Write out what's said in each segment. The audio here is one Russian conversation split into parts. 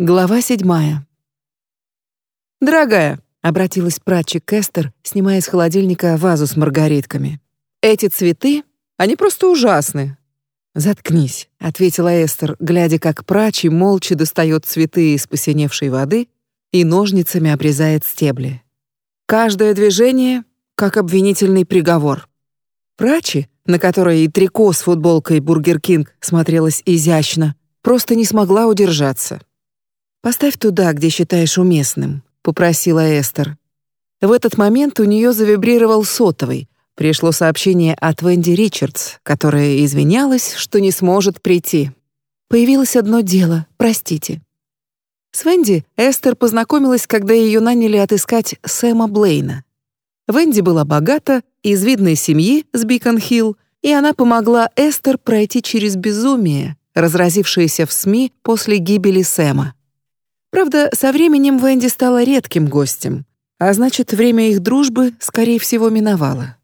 Глава седьмая. «Дорогая», — обратилась Прачи к Эстер, снимая с холодильника вазу с маргаритками. «Эти цветы, они просто ужасны». «Заткнись», — ответила Эстер, глядя, как прачи молча достает цветы из посиневшей воды и ножницами обрезает стебли. Каждое движение — как обвинительный приговор. Прачи, на которой и трико с футболкой «Бургер Кинг» смотрелась изящно, просто не смогла удержаться. «Поставь туда, где считаешь уместным», — попросила Эстер. В этот момент у нее завибрировал сотовый. Пришло сообщение от Венди Ричардс, которая извинялась, что не сможет прийти. «Появилось одно дело, простите». С Венди Эстер познакомилась, когда ее наняли отыскать Сэма Блейна. Венди была богата, из видной семьи с Бикон-Хилл, и она помогла Эстер пройти через безумие, разразившееся в СМИ после гибели Сэма. Правда, со временем Венди стала редким гостем, а значит, время их дружбы, скорее всего, миновало.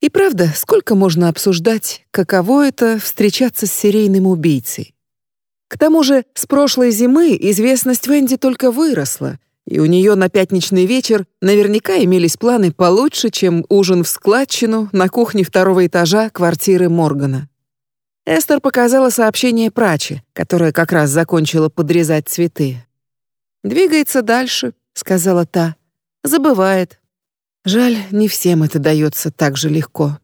И правда, сколько можно обсуждать, каково это встречаться с серийным убийцей? К тому же, с прошлой зимы известность Венди только выросла, и у нее на пятничный вечер наверняка имелись планы получше, чем ужин в складчину на кухне второго этажа квартиры Моргана. Эстер показала сообщение праче, которая как раз закончила подрезать цветы. «Двигается дальше», — сказала та. «Забывает. Жаль, не всем это дается так же легко».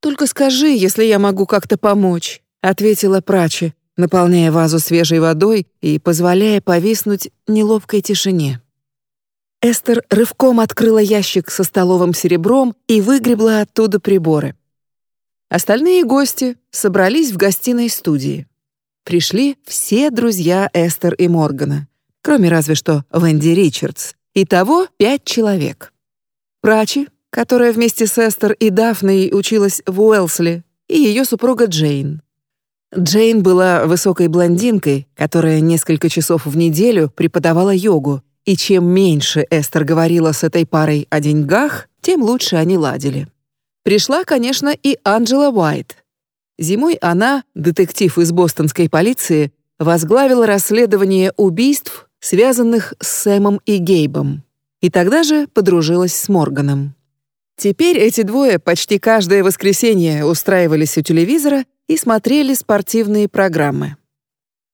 «Только скажи, если я могу как-то помочь», — ответила Прачи, наполняя вазу свежей водой и позволяя повиснуть неловкой тишине. Эстер рывком открыла ящик со столовым серебром и выгребла оттуда приборы. Остальные гости собрались в гостиной студии. Пришли все друзья Эстер и Моргана кроме разве что Венди Ричардс. Итого пять человек. Прачи, которая вместе с Эстер и Дафной училась в Уэлсли, и ее супруга Джейн. Джейн была высокой блондинкой, которая несколько часов в неделю преподавала йогу, и чем меньше Эстер говорила с этой парой о деньгах, тем лучше они ладили. Пришла, конечно, и Анджела Уайт. Зимой она, детектив из бостонской полиции, возглавила расследование убийств связанных с Сэмом и Гейбом, и тогда же подружилась с Морганом. Теперь эти двое почти каждое воскресенье устраивались у телевизора и смотрели спортивные программы.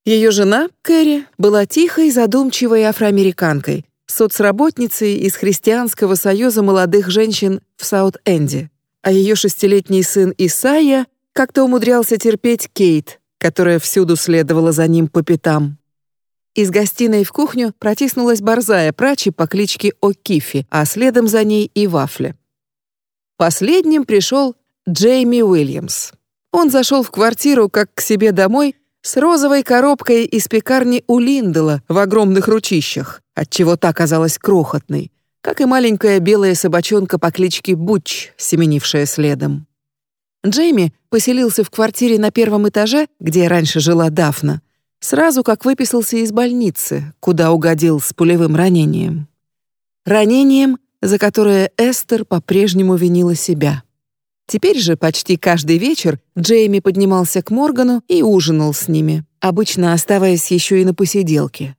Ее жена, Кэрри, была тихой, задумчивой афроамериканкой, соцработницей из Христианского союза молодых женщин в Саут-Энде, а ее шестилетний сын Исайя как-то умудрялся терпеть Кейт, которая всюду следовала за ним по пятам. Из гостиной в кухню протиснулась борзая прачи по кличке О'Кифи, а следом за ней и Вафля. Последним пришел Джейми Уильямс. Он зашел в квартиру как к себе домой с розовой коробкой из пекарни у Линдела в огромных ручищах, отчего та казалась крохотной, как и маленькая белая собачонка по кличке Буч, семенившая следом. Джейми поселился в квартире на первом этаже, где раньше жила Дафна, сразу как выписался из больницы, куда угодил с пулевым ранением. Ранением, за которое Эстер по-прежнему винила себя. Теперь же почти каждый вечер Джейми поднимался к Моргану и ужинал с ними, обычно оставаясь еще и на посиделке.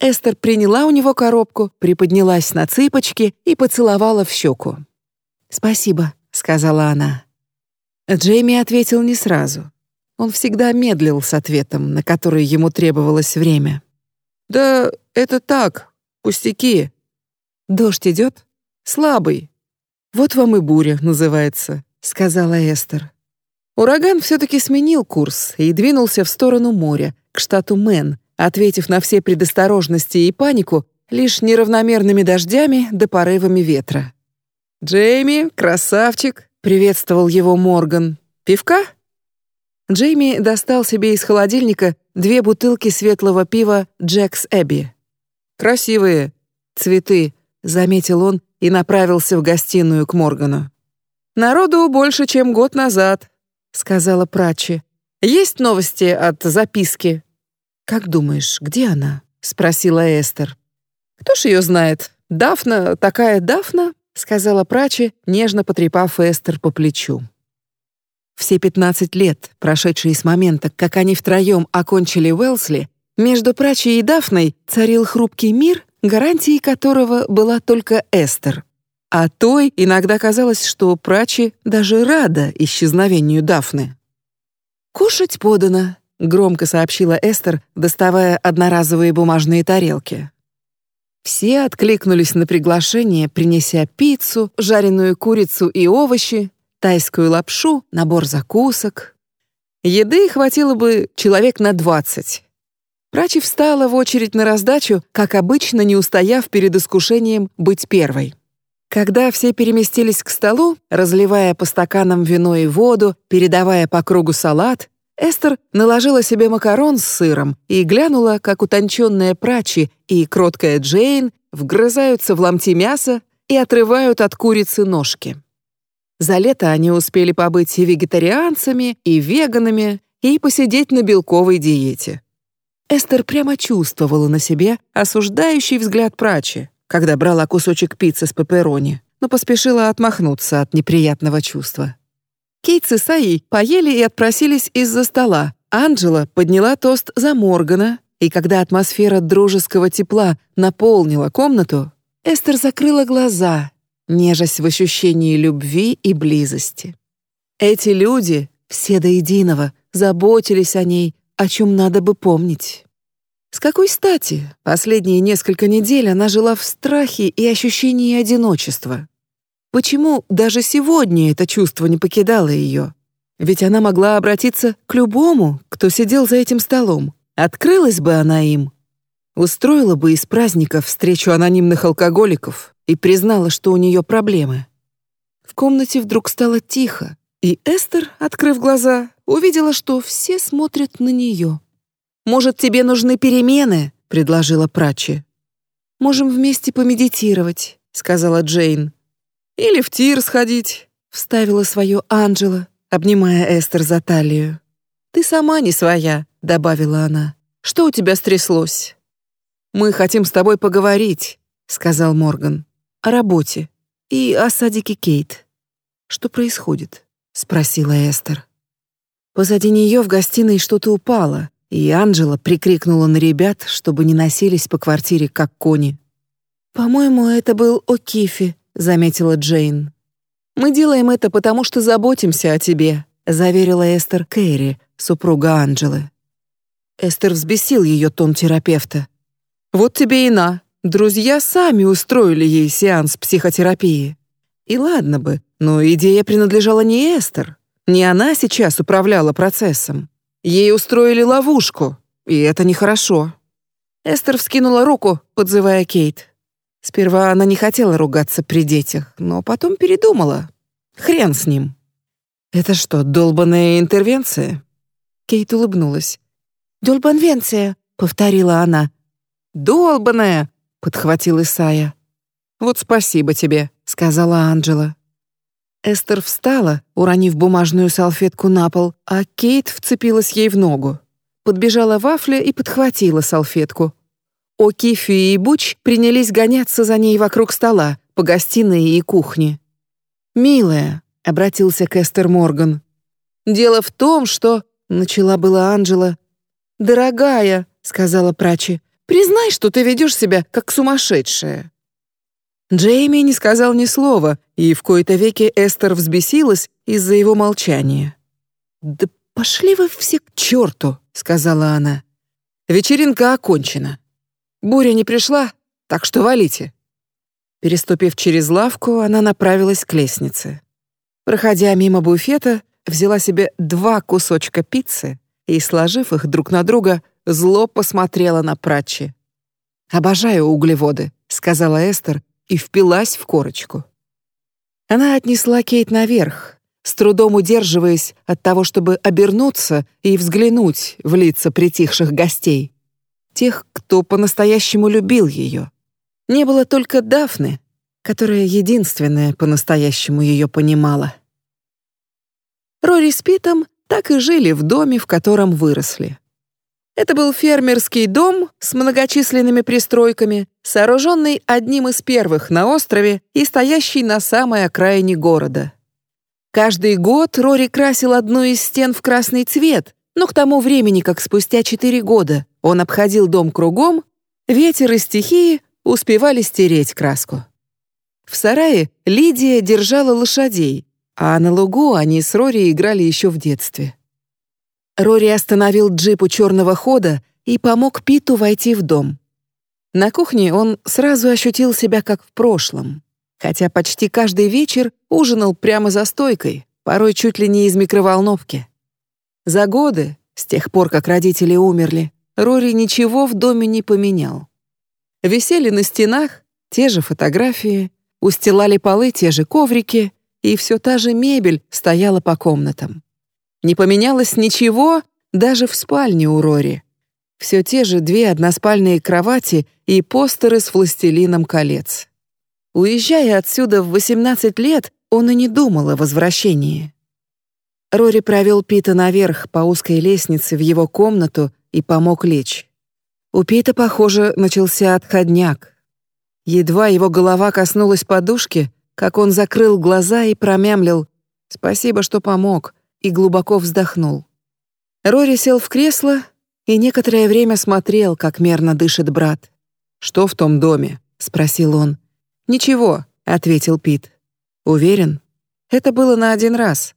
Эстер приняла у него коробку, приподнялась на цыпочки и поцеловала в щеку. «Спасибо», — сказала она. Джейми ответил не сразу. Он всегда медлил с ответом, на который ему требовалось время. «Да это так, пустяки». «Дождь идет? Слабый. Вот вам и буря называется», — сказала Эстер. Ураган все-таки сменил курс и двинулся в сторону моря, к штату Мэн, ответив на все предосторожности и панику лишь неравномерными дождями да порывами ветра. «Джейми, красавчик!» — приветствовал его Морган. «Пивка?» Джейми достал себе из холодильника две бутылки светлого пива «Джекс Эбби». «Красивые цветы», — заметил он и направился в гостиную к Моргану. «Народу больше, чем год назад», — сказала Прачи. «Есть новости от записки?» «Как думаешь, где она?» — спросила Эстер. «Кто ж ее знает? Дафна, такая Дафна?» — сказала Прачи, нежно потрепав Эстер по плечу. Все 15 лет, прошедшие с момента, как они втроем окончили Уэлсли, Между Прачей и Дафной царил хрупкий мир, гарантией которого была только Эстер. А той иногда казалось, что Прачи даже рада исчезновению Дафны. «Кушать подано», — громко сообщила Эстер, доставая одноразовые бумажные тарелки. Все откликнулись на приглашение, принеся пиццу, жареную курицу и овощи, тайскую лапшу, набор закусок. Еды хватило бы человек на двадцать. Прачи встала в очередь на раздачу, как обычно, не устояв перед искушением быть первой. Когда все переместились к столу, разливая по стаканам вино и воду, передавая по кругу салат, Эстер наложила себе макарон с сыром и глянула, как утонченная Прачи и кроткая Джейн вгрызаются в ломти мяса и отрывают от курицы ножки. За лето они успели побыть и вегетарианцами, и веганами, и посидеть на белковой диете. Эстер прямо чувствовала на себе осуждающий взгляд прачи, когда брала кусочек пиццы с пепперони, но поспешила отмахнуться от неприятного чувства. Кейт с Исаей поели и отпросились из-за стола. Анджела подняла тост за Моргана, и когда атмосфера дружеского тепла наполнила комнату, Эстер закрыла глаза, нежась в ощущении любви и близости. Эти люди, все до единого, заботились о ней, о чем надо бы помнить. С какой стати последние несколько недель она жила в страхе и ощущении одиночества? Почему даже сегодня это чувство не покидало ее? Ведь она могла обратиться к любому, кто сидел за этим столом. Открылась бы она им. Устроила бы из праздника встречу анонимных алкоголиков и признала, что у нее проблемы. В комнате вдруг стало тихо, и Эстер, открыв глаза, увидела, что все смотрят на нее. «Может, тебе нужны перемены?» — предложила Прачи. «Можем вместе помедитировать», — сказала Джейн. «Или в тир сходить», — вставила свое Анджела, обнимая Эстер за талию. «Ты сама не своя», — добавила она. «Что у тебя стряслось?» «Мы хотим с тобой поговорить», — сказал Морган. «О работе и о садике Кейт». «Что происходит?» — спросила Эстер. Позади нее в гостиной что-то упало, и Анжела прикрикнула на ребят, чтобы не носились по квартире как кони. «По-моему, это был О'Кифи», — заметила Джейн. «Мы делаем это, потому что заботимся о тебе», — заверила Эстер Кэрри, супруга Анджелы. Эстер взбесил ее тон терапевта. «Вот тебе и на. Друзья сами устроили ей сеанс психотерапии. И ладно бы, но идея принадлежала не Эстер. Не она сейчас управляла процессом. Ей устроили ловушку, и это нехорошо. Эстер вскинула руку, подзывая Кейт. Сперва она не хотела ругаться при детях, но потом передумала. Хрен с ним. «Это что, долбаная интервенция?» Кейт улыбнулась. «Долбанвенция», — повторила она. «Долбаная», — подхватил Исая. «Вот спасибо тебе», — сказала Анджела. Эстер встала, уронив бумажную салфетку на пол, а Кейт вцепилась ей в ногу. Подбежала Вафля и подхватила салфетку. О'Кифи и Буч принялись гоняться за ней вокруг стола, по гостиной и кухне. «Милая», — обратился к Эстер Морган, — «дело в том, что...» — начала была Анджела. «Дорогая», — сказала Прачи, — «признай, что ты ведешь себя как сумасшедшая». Джейми не сказал ни слова, и в кои-то веки Эстер взбесилась из-за его молчания. «Да пошли вы все к черту», — сказала она. «Вечеринка окончена. Буря не пришла, так что валите». Переступив через лавку, она направилась к лестнице. Проходя мимо буфета, взяла себе два кусочка пиццы и, сложив их друг на друга, зло посмотрела на Пратчи. «Обожаю углеводы», — сказала Эстер, и впилась в корочку. Она отнесла Кейт наверх, с трудом удерживаясь от того, чтобы обернуться и взглянуть в лица притихших гостей. Тех, кто по-настоящему любил ее. Не было только Дафны, которая единственная по-настоящему ее понимала. Рори с Питом так и жили в доме, в котором выросли. Это был фермерский дом с многочисленными пристройками, сооруженный одним из первых на острове и стоящий на самой окраине города. Каждый год Рори красил одну из стен в красный цвет, Но к тому времени, как спустя четыре года он обходил дом кругом, ветер и стихии успевали стереть краску. В сарае Лидия держала лошадей, а на лугу они с Рори играли еще в детстве. Рори остановил джип у черного хода и помог Питу войти в дом. На кухне он сразу ощутил себя как в прошлом, хотя почти каждый вечер ужинал прямо за стойкой, порой чуть ли не из микроволновки. За годы, с тех пор, как родители умерли, Рори ничего в доме не поменял. Висели на стенах те же фотографии, устилали полы те же коврики, и все та же мебель стояла по комнатам. Не поменялось ничего даже в спальне у Рори. Все те же две односпальные кровати и постеры с «Властелином колец». Уезжая отсюда в 18 лет, он и не думал о возвращении. Рори провел Пита наверх по узкой лестнице в его комнату и помог лечь. У Пита, похоже, начался отходняк. Едва его голова коснулась подушки, как он закрыл глаза и промямлил «Спасибо, что помог», и глубоко вздохнул. Рори сел в кресло и некоторое время смотрел, как мерно дышит брат. «Что в том доме?» — спросил он. «Ничего», — ответил Пит. «Уверен?» «Это было на один раз».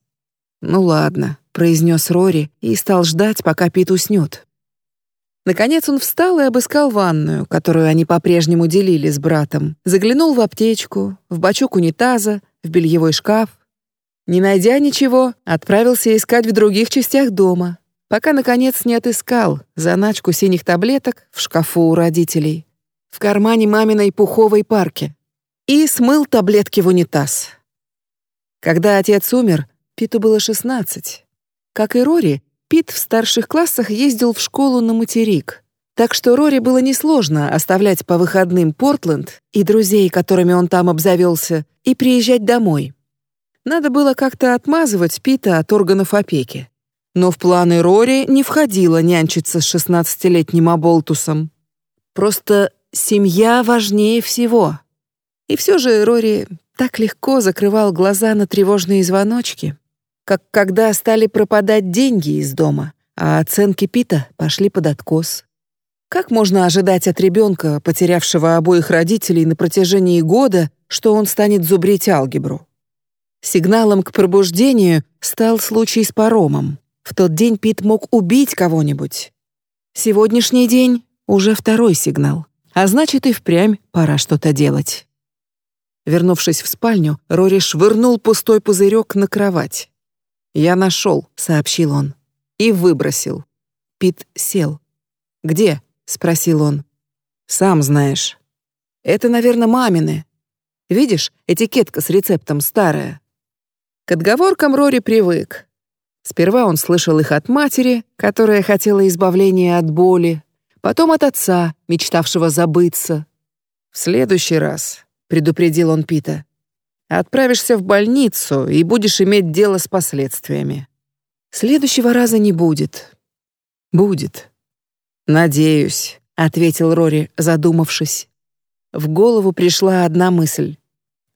«Ну ладно», — произнес Рори и стал ждать, пока Пит уснет. Наконец он встал и обыскал ванную, которую они по-прежнему делили с братом. Заглянул в аптечку, в бачок унитаза, в бельевой шкаф. Не найдя ничего, отправился искать в других частях дома, пока, наконец, не отыскал заначку синих таблеток в шкафу у родителей, в кармане маминой пуховой парки и смыл таблетки в унитаз. Когда отец умер, Питу было 16. Как и Рори, Пит в старших классах ездил в школу на материк, так что Рори было несложно оставлять по выходным Портленд и друзей, которыми он там обзавелся, и приезжать домой. Надо было как-то отмазывать Пита от органов опеки. Но в планы Рори не входило нянчиться с шестнадцатилетним Аболтусом. Просто семья важнее всего. И все же Рори так легко закрывал глаза на тревожные звоночки как когда стали пропадать деньги из дома, а оценки Пита пошли под откос. Как можно ожидать от ребенка, потерявшего обоих родителей на протяжении года, что он станет зубрить алгебру? Сигналом к пробуждению стал случай с паромом. В тот день Пит мог убить кого-нибудь. Сегодняшний день — уже второй сигнал, а значит и впрямь пора что-то делать. Вернувшись в спальню, Рори швырнул пустой пузырек на кровать. «Я нашел», — сообщил он. «И выбросил». Пит сел. «Где?» — спросил он. «Сам знаешь». «Это, наверное, мамины. Видишь, этикетка с рецептом старая». К отговоркам Рори привык. Сперва он слышал их от матери, которая хотела избавления от боли, потом от отца, мечтавшего забыться. «В следующий раз», — предупредил он Пита, Отправишься в больницу и будешь иметь дело с последствиями. Следующего раза не будет. Будет. Надеюсь, ответил Рори, задумавшись. В голову пришла одна мысль.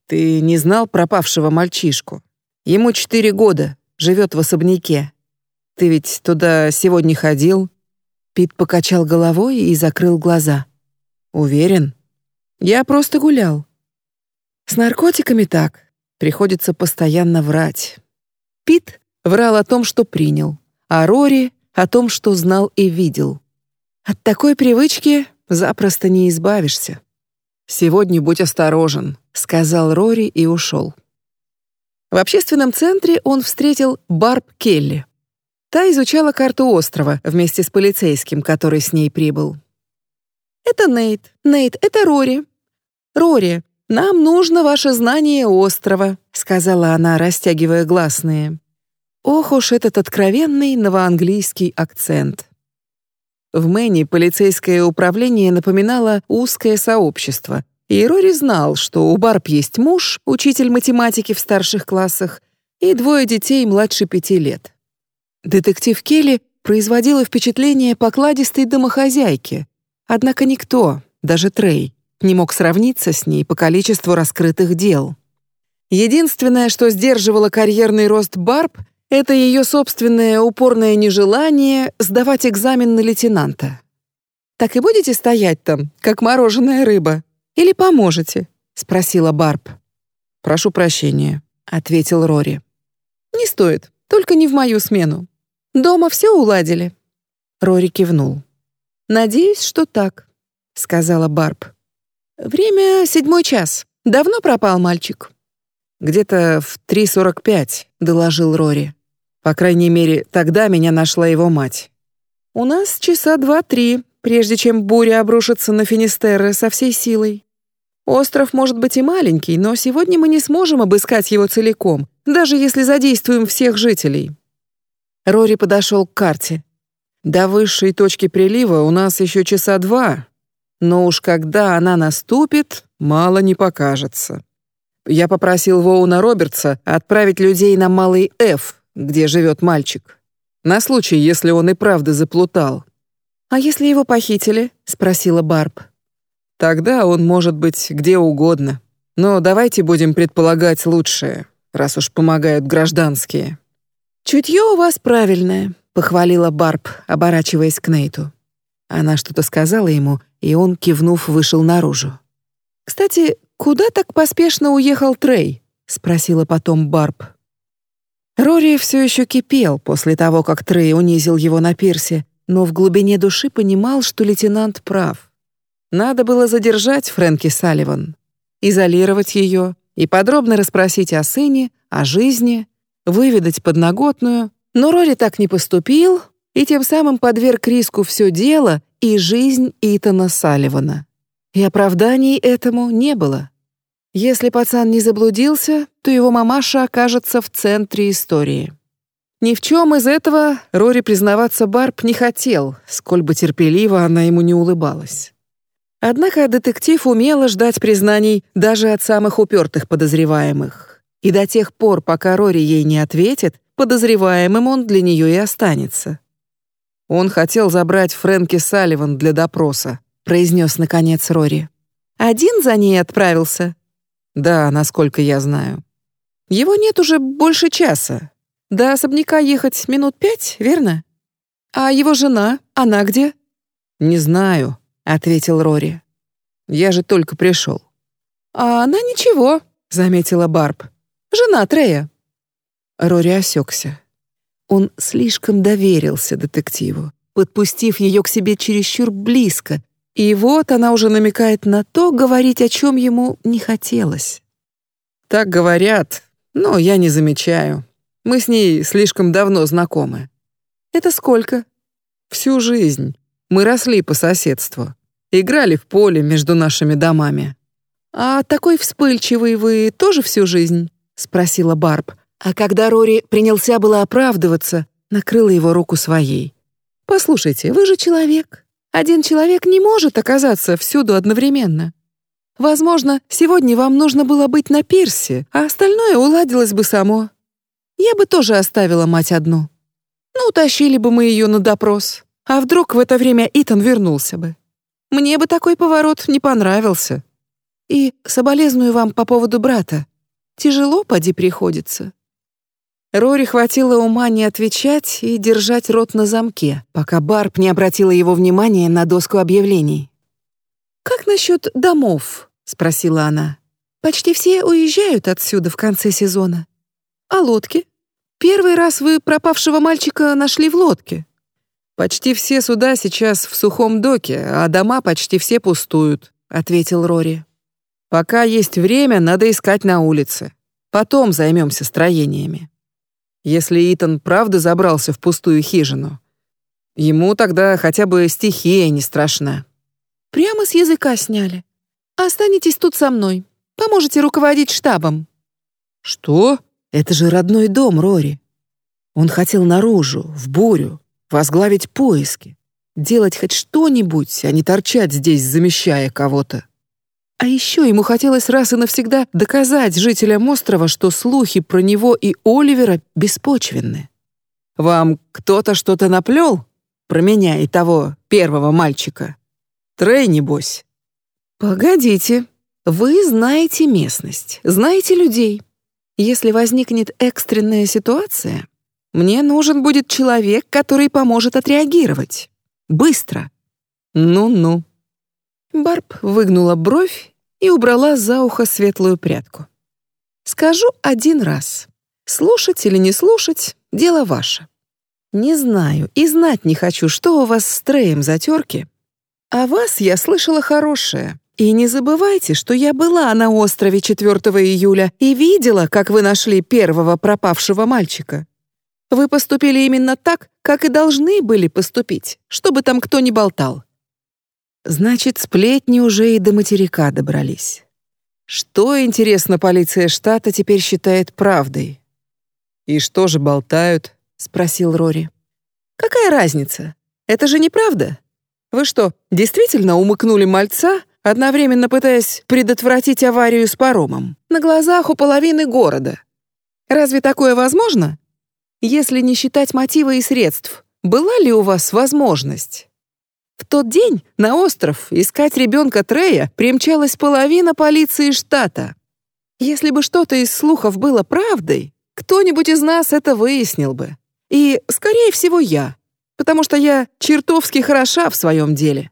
Ты не знал пропавшего мальчишку? Ему четыре года, живет в особняке. Ты ведь туда сегодня ходил? Пит покачал головой и закрыл глаза. Уверен? Я просто гулял. С наркотиками так. Приходится постоянно врать. Пит врал о том, что принял, а Рори — о том, что знал и видел. От такой привычки запросто не избавишься. «Сегодня будь осторожен», — сказал Рори и ушел. В общественном центре он встретил Барб Келли. Та изучала карту острова вместе с полицейским, который с ней прибыл. «Это Нейт. Нейт, это Рори. Рори, «Нам нужно ваше знание острова», — сказала она, растягивая гласные. Ох уж этот откровенный новоанглийский акцент. В Мэне полицейское управление напоминало узкое сообщество, и Рори знал, что у Барб есть муж, учитель математики в старших классах, и двое детей младше пяти лет. Детектив Келли производила впечатление покладистой домохозяйки, однако никто, даже Трей, не мог сравниться с ней по количеству раскрытых дел. Единственное, что сдерживало карьерный рост Барб, Это ее собственное упорное нежелание сдавать экзамен на лейтенанта. «Так и будете стоять там, как мороженая рыба? Или поможете?» — спросила Барб. «Прошу прощения», — ответил Рори. «Не стоит, только не в мою смену. Дома все уладили?» Рори кивнул. «Надеюсь, что так», — сказала Барб. «Время седьмой час. Давно пропал мальчик?» «Где-то в 3.45», — доложил Рори. По крайней мере, тогда меня нашла его мать. У нас часа два-три, прежде чем буря обрушится на Финистерре со всей силой. Остров может быть и маленький, но сегодня мы не сможем обыскать его целиком, даже если задействуем всех жителей. Рори подошел к карте. До высшей точки прилива у нас еще часа два, но уж когда она наступит, мало не покажется. Я попросил Воуна Робертса отправить людей на Малый Ф, где живет мальчик. На случай, если он и правда заплутал. «А если его похитили?» — спросила Барб. «Тогда он может быть где угодно. Но давайте будем предполагать лучшее, раз уж помогают гражданские». «Чутье у вас правильное», — похвалила Барб, оборачиваясь к Нейту. Она что-то сказала ему, и он, кивнув, вышел наружу. «Кстати, куда так поспешно уехал Трей?» — спросила потом Барб. Рори все еще кипел после того, как Трей унизил его на пирсе, но в глубине души понимал, что лейтенант прав. Надо было задержать Фрэнки Салливан, изолировать ее и подробно расспросить о сыне, о жизни, выведать подноготную, но Рори так не поступил и тем самым подверг риску все дело и жизнь Итана Салливана. И оправданий этому не было. Если пацан не заблудился, то его мамаша окажется в центре истории. Ни в чем из этого Рори признаваться Барб не хотел, сколь бы терпеливо она ему не улыбалась. Однако детектив умела ждать признаний даже от самых упертых подозреваемых. И до тех пор, пока Рори ей не ответит, подозреваемым он для нее и останется. «Он хотел забрать Фрэнки Салливан для допроса», произнес наконец Рори. «Один за ней отправился?» Да, насколько я знаю. Его нет уже больше часа. До особняка ехать минут пять, верно? А его жена, она где? Не знаю, ответил Рори. Я же только пришел. А она ничего, заметила Барб. Жена Трея. Рори осекся. Он слишком доверился детективу, подпустив ее к себе чересчур близко, и вот она уже намекает на то, говорить о чем ему не хотелось. Так говорят, но я не замечаю. Мы с ней слишком давно знакомы. Это сколько? Всю жизнь. Мы росли по соседству. Играли в поле между нашими домами. А такой вспыльчивый вы тоже всю жизнь? спросила Барб. А когда Рори принялся было оправдываться, накрыла его руку своей. Послушайте, вы же человек. Один человек не может оказаться всюду одновременно. Возможно, сегодня вам нужно было быть на пирсе, а остальное уладилось бы само. Я бы тоже оставила мать одну. Ну, утащили бы мы ее на допрос. А вдруг в это время Итан вернулся бы? Мне бы такой поворот не понравился. И соболезную вам по поводу брата. Тяжело поди приходится. Рори хватило ума не отвечать и держать рот на замке, пока Барб не обратила его внимание на доску объявлений. «Как насчет домов?» — спросила она. «Почти все уезжают отсюда в конце сезона. А лодки? Первый раз вы пропавшего мальчика нашли в лодке». «Почти все суда сейчас в сухом доке, а дома почти все пустуют», — ответил Рори. «Пока есть время, надо искать на улице. Потом займемся строениями» если Итан правда забрался в пустую хижину. Ему тогда хотя бы стихия не страшна. Прямо с языка сняли. Останетесь тут со мной. Поможете руководить штабом. Что? Это же родной дом Рори. Он хотел наружу, в бурю, возглавить поиски, делать хоть что-нибудь, а не торчать здесь, замещая кого-то. А еще ему хотелось раз и навсегда доказать жителям острова, что слухи про него и Оливера беспочвенны. «Вам кто-то что-то наплел? Про меня и того первого мальчика? Трей, небось?» «Погодите, вы знаете местность, знаете людей. Если возникнет экстренная ситуация, Мне нужен будет человек, который поможет отреагировать. Быстро. Ну-ну. Барб выгнула бровь и убрала за ухо светлую прядку. Скажу один раз. Слушать или не слушать — дело ваше. Не знаю и знать не хочу, что у вас с Треем за терки. А вас я слышала хорошее. И не забывайте, что я была на острове 4 июля и видела, как вы нашли первого пропавшего мальчика. Вы поступили именно так, как и должны были поступить, чтобы там кто ни болтал. Значит, сплетни уже и до материка добрались. Что, интересно, полиция штата теперь считает правдой? «И что же болтают?» — спросил Рори. «Какая разница? Это же неправда. Вы что, действительно умыкнули мальца, одновременно пытаясь предотвратить аварию с паромом, на глазах у половины города? Разве такое возможно? Если не считать мотива и средств, была ли у вас возможность? В тот день на остров искать ребенка Трея примчалась половина полиции штата. Если бы что-то из слухов было правдой, кто-нибудь из нас это выяснил бы. И, скорее всего, я. Потому что я чертовски хороша в своем деле.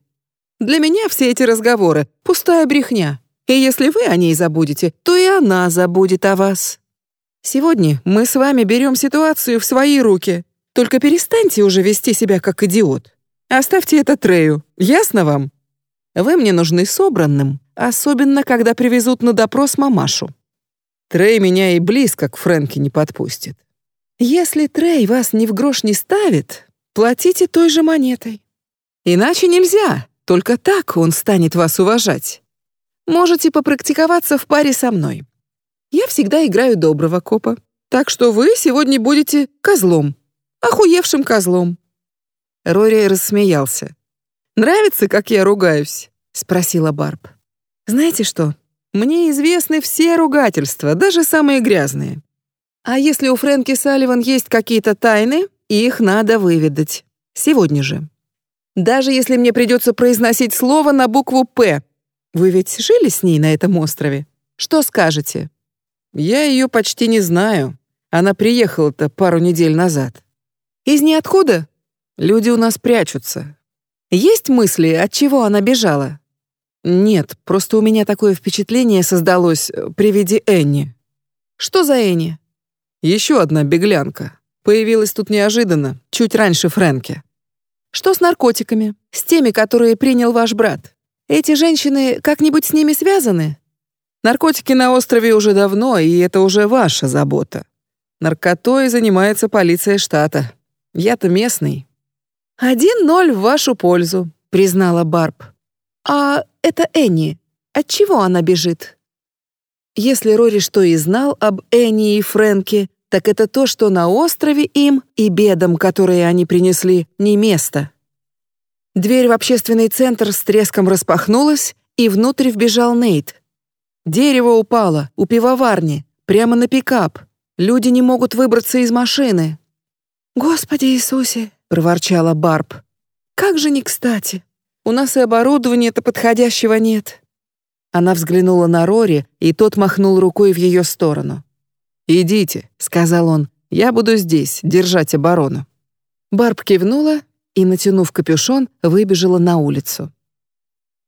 Для меня все эти разговоры — пустая брехня. И если вы о ней забудете, то и она забудет о вас. Сегодня мы с вами берем ситуацию в свои руки. Только перестаньте уже вести себя как идиот. Оставьте это Трею. Ясно вам? Вы мне нужны собранным, особенно когда привезут на допрос мамашу. Трей меня и близко к Фрэнке не подпустит. Если Трей вас ни в грош не ставит, платите той же монетой. Иначе нельзя, только так он станет вас уважать. Можете попрактиковаться в паре со мной. Я всегда играю доброго копа, так что вы сегодня будете козлом, охуевшим козлом». Рори рассмеялся. «Нравится, как я ругаюсь?» — спросила Барб. «Знаете что, мне известны все ругательства, даже самые грязные. А если у Фрэнки Салливан есть какие-то тайны, их надо выведать. Сегодня же. Даже если мне придется произносить слово на букву «П». Вы ведь жили с ней на этом острове? Что скажете? Я ее почти не знаю. Она приехала-то пару недель назад. Из ниоткуда? Люди у нас прячутся. Есть мысли, от чего она бежала? Нет, просто у меня такое впечатление создалось э, при виде Энни. Что за Энни? Еще одна беглянка. Появилась тут неожиданно, чуть раньше Фрэнки. Что с наркотиками? С теми, которые принял ваш брат? Эти женщины как-нибудь с ними связаны? Наркотики на острове уже давно, и это уже ваша забота. Наркотой занимается полиция штата. Я-то местный. Один ноль в вашу пользу, признала Барб. А это Энни. От чего она бежит? Если Рори что и знал об Энни и Фрэнке, так это то, что на острове им и бедам, которые они принесли, не место. Дверь в общественный центр с треском распахнулась, и внутрь вбежал Нейт. Дерево упало у пивоварни, прямо на пикап. Люди не могут выбраться из машины. «Господи Иисусе!» — проворчала Барб. «Как же не кстати! У нас и оборудования-то подходящего нет». Она взглянула на Рори, и тот махнул рукой в ее сторону. «Идите», — сказал он, — «я буду здесь, держать оборону». Барб кивнула и, натянув капюшон, выбежала на улицу.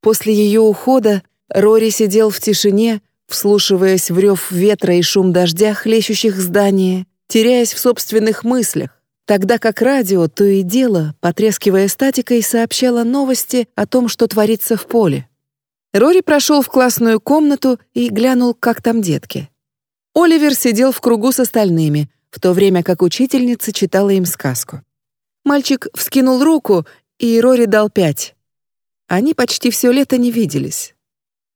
После ее ухода Рори сидел в тишине, вслушиваясь в рев ветра и шум дождя, хлещущих здания, теряясь в собственных мыслях, тогда как радио то и дело, потрескивая статикой, сообщало новости о том, что творится в поле. Рори прошел в классную комнату и глянул, как там детки. Оливер сидел в кругу с остальными, в то время как учительница читала им сказку. Мальчик вскинул руку, и Рори дал пять. Они почти все лето не виделись.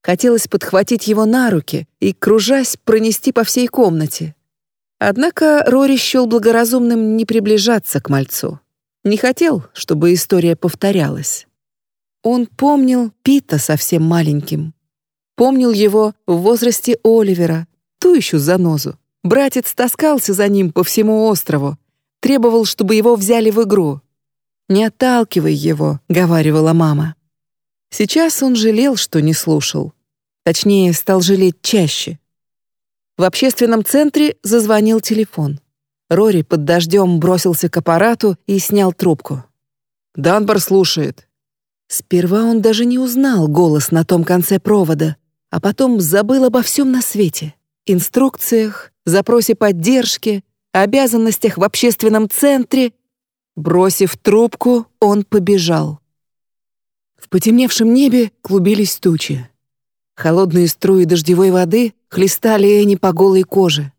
Хотелось подхватить его на руки и, кружась, пронести по всей комнате. Однако Рори счел благоразумным не приближаться к мальцу. Не хотел, чтобы история повторялась. Он помнил Пита совсем маленьким. Помнил его в возрасте Оливера, ту еще занозу. Братец таскался за ним по всему острову, требовал, чтобы его взяли в игру. «Не отталкивай его», — говаривала мама. Сейчас он жалел, что не слушал. Точнее, стал жалеть чаще. В общественном центре зазвонил телефон. Рори под дождем бросился к аппарату и снял трубку. «Данбар слушает». Сперва он даже не узнал голос на том конце провода, а потом забыл обо всем на свете. Инструкциях, запросе поддержки, обязанностях в общественном центре. Бросив трубку, он побежал. В потемневшем небе клубились тучи. Холодные струи дождевой воды хлестали Энни по голой коже.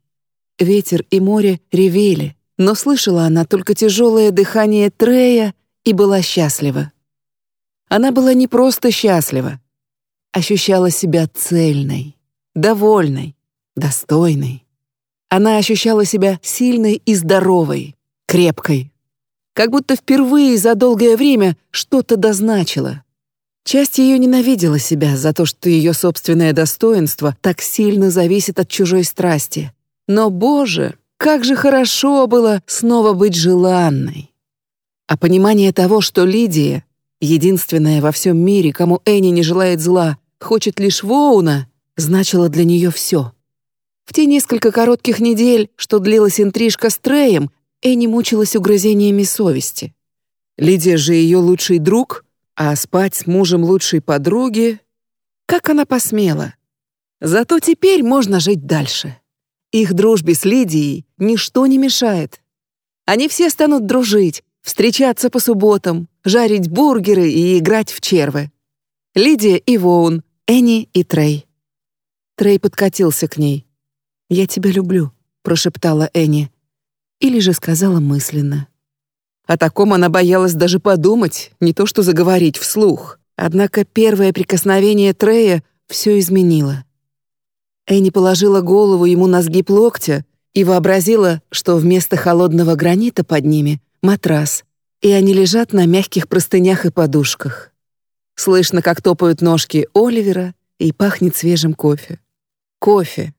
Ветер и море ревели, но слышала она только тяжелое дыхание Трея и была счастлива. Она была не просто счастлива, ощущала себя цельной, довольной, достойной. Она ощущала себя сильной и здоровой, крепкой. Как будто впервые за долгое время что-то дозначило. Часть ее ненавидела себя за то, что ее собственное достоинство так сильно зависит от чужой страсти. Но, боже, как же хорошо было снова быть желанной. А понимание того, что Лидия, единственная во всем мире, кому Энни не желает зла, хочет лишь Воуна, значило для нее все. В те несколько коротких недель, что длилась интрижка с Треем, Энни мучилась угрызениями совести. Лидия же ее лучший друг, а спать с мужем лучшей подруги... Как она посмела? Зато теперь можно жить дальше. Их дружбе с Лидией ничто не мешает. Они все станут дружить, встречаться по субботам, жарить бургеры и играть в червы. Лидия и Воун, Энни и Трей. Трей подкатился к ней. «Я тебя люблю», — прошептала Энни. Или же сказала мысленно. О таком она боялась даже подумать, не то что заговорить вслух. Однако первое прикосновение Трея все изменило. Энни положила голову ему на сгиб локтя и вообразила, что вместо холодного гранита под ними — матрас, и они лежат на мягких простынях и подушках. Слышно, как топают ножки Оливера, и пахнет свежим кофе. Кофе.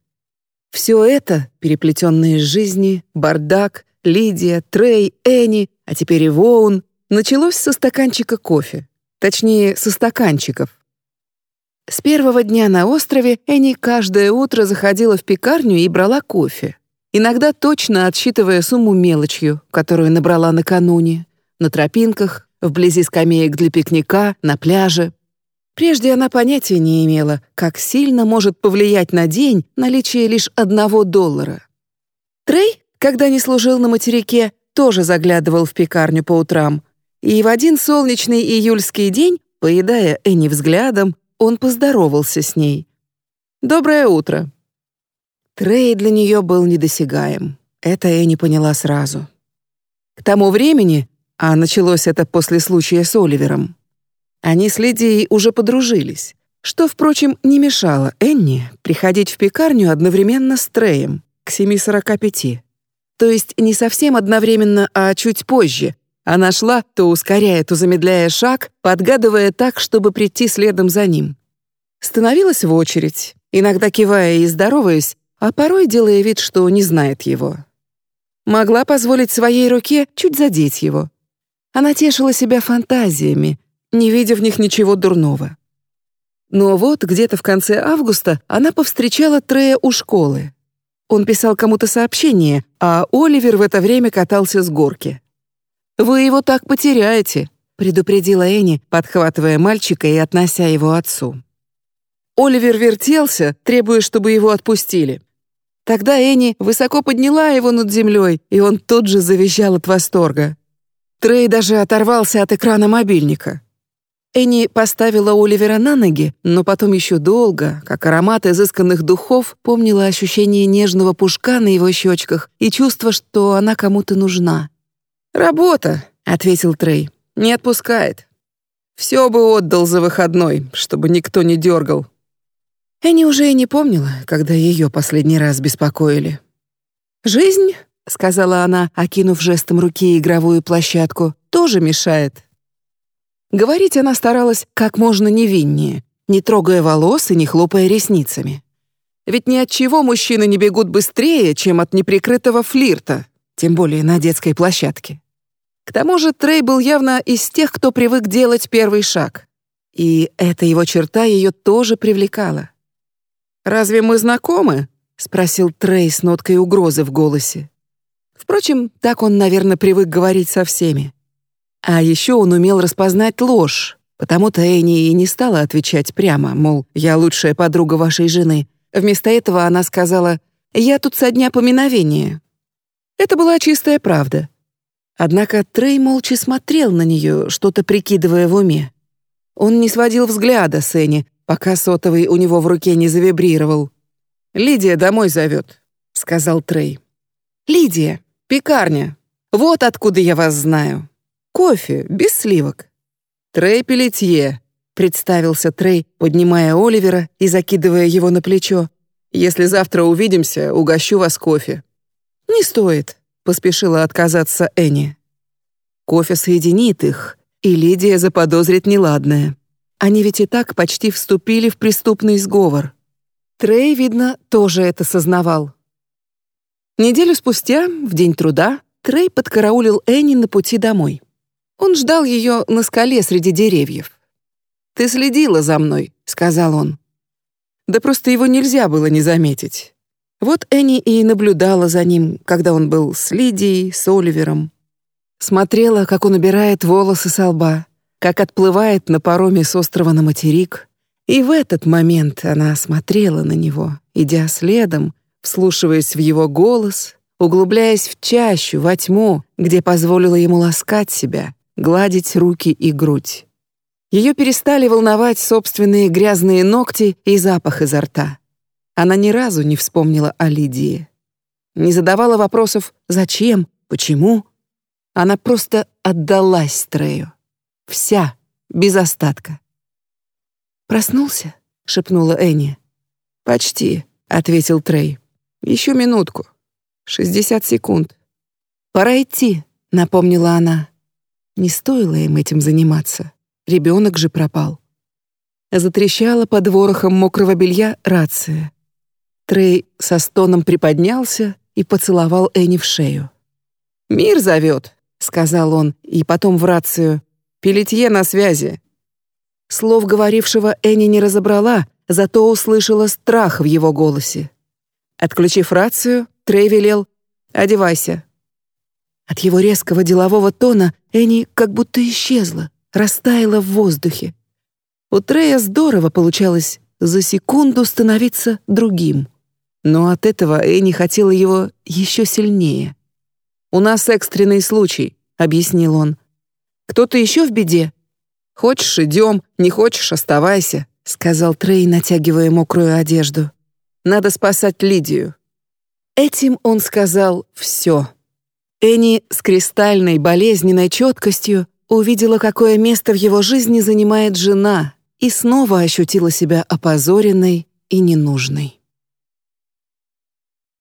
Все это, переплетенные жизни, бардак, Лидия, Трей, Энни, а теперь и Воун, началось со стаканчика кофе. Точнее, со стаканчиков. С первого дня на острове Энни каждое утро заходила в пекарню и брала кофе. Иногда точно отсчитывая сумму мелочью, которую набрала накануне. На тропинках, вблизи скамеек для пикника, на пляже. Прежде она понятия не имела, как сильно может повлиять на день наличие лишь одного доллара. Трей, когда не служил на материке, тоже заглядывал в пекарню по утрам. И в один солнечный июльский день, поедая Энни взглядом, он поздоровался с ней. «Доброе утро». Трей для нее был недосягаем. Это Энни поняла сразу. К тому времени, а началось это после случая с Оливером, они с Лидией уже подружились, что, впрочем, не мешало Энни приходить в пекарню одновременно с Треем к 7.45. То есть не совсем одновременно, а чуть позже, она шла, то ускоряя, то замедляя шаг, подгадывая так, чтобы прийти следом за ним. Становилась в очередь, иногда кивая и здороваясь, а порой делая вид, что не знает его. Могла позволить своей руке чуть задеть его. Она тешила себя фантазиями, не видя в них ничего дурного. Но вот где-то в конце августа она повстречала Трея у школы. Он писал кому-то сообщение, а Оливер в это время катался с горки. «Вы его так потеряете», — предупредила Энни, подхватывая мальчика и относя его отцу. Оливер вертелся, требуя, чтобы его отпустили. Тогда Энни высоко подняла его над землей, и он тут же завизжал от восторга. Трей даже оторвался от экрана мобильника. Энни поставила Оливера на ноги, но потом еще долго, как аромат изысканных духов, помнила ощущение нежного пушка на его щечках и чувство, что она кому-то нужна. «Работа», — ответил Трей. «Не отпускает. Все бы отдал за выходной, чтобы никто не дергал». Энни уже и не помнила, когда ее последний раз беспокоили. «Жизнь», — сказала она, окинув жестом руки игровую площадку, — «тоже мешает». Говорить она старалась как можно невиннее, не трогая волос и не хлопая ресницами. Ведь ни от чего мужчины не бегут быстрее, чем от неприкрытого флирта, тем более на детской площадке. К тому же Трей был явно из тех, кто привык делать первый шаг. И эта его черта ее тоже привлекала. «Разве мы знакомы?» — спросил Трей с ноткой угрозы в голосе. Впрочем, так он, наверное, привык говорить со всеми. А еще он умел распознать ложь, потому-то Энни и не стала отвечать прямо, мол, я лучшая подруга вашей жены. Вместо этого она сказала «Я тут со дня поминовения». Это была чистая правда. Однако Трей молча смотрел на нее, что-то прикидывая в уме. Он не сводил взгляда с Энни, пока сотовый у него в руке не завибрировал. «Лидия домой зовет», — сказал Трей. «Лидия, пекарня. Вот откуда я вас знаю. Кофе, без сливок». «Трей Пелетье», — представился Трей, поднимая Оливера и закидывая его на плечо. «Если завтра увидимся, угощу вас кофе». «Не стоит», — поспешила отказаться Энни. Кофе соединит их, и Лидия заподозрит неладное. Они ведь и так почти вступили в преступный сговор. Трей, видно, тоже это сознавал. Неделю спустя, в день труда, Трей подкараулил Энни на пути домой. Он ждал ее на скале среди деревьев. «Ты следила за мной», — сказал он. Да просто его нельзя было не заметить. Вот Энни и наблюдала за ним, когда он был с Лидией, с Оливером. Смотрела, как он убирает волосы со лба, как отплывает на пароме с острова на материк. И в этот момент она смотрела на него, идя следом, вслушиваясь в его голос, углубляясь в чащу, во тьму, где позволила ему ласкать себя, гладить руки и грудь. Ее перестали волновать собственные грязные ногти и запах изо рта. Она ни разу не вспомнила о Лидии. Не задавала вопросов «зачем?», «почему?». Она просто отдалась Трею. Вся, без остатка. «Проснулся?» — шепнула Энни. «Почти», — ответил Трей. «Еще минутку. Шестьдесят секунд». «Пора идти», — напомнила она. Не стоило им этим заниматься. Ребенок же пропал. Затрещала под ворохом мокрого белья рация. Трей со стоном приподнялся и поцеловал Энни в шею. «Мир зовет», — сказал он, и потом в рацию. «Пелетье на связи». Слов говорившего Энни не разобрала, зато услышала страх в его голосе. Отключив рацию, Трей велел «Одевайся». От его резкого делового тона Энни как будто исчезла, растаяла в воздухе. У Трея здорово получалось за секунду становиться другим. Но от этого Энни хотела его еще сильнее. «У нас экстренный случай», — объяснил он. «Кто-то еще в беде?» «Хочешь — идем, не хочешь — оставайся», — сказал Трей, натягивая мокрую одежду. «Надо спасать Лидию». Этим он сказал все. Энни с кристальной болезненной четкостью увидела, какое место в его жизни занимает жена, и снова ощутила себя опозоренной и ненужной.